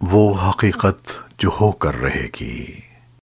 وہ حقیقت جو ہو کر رہے گی۔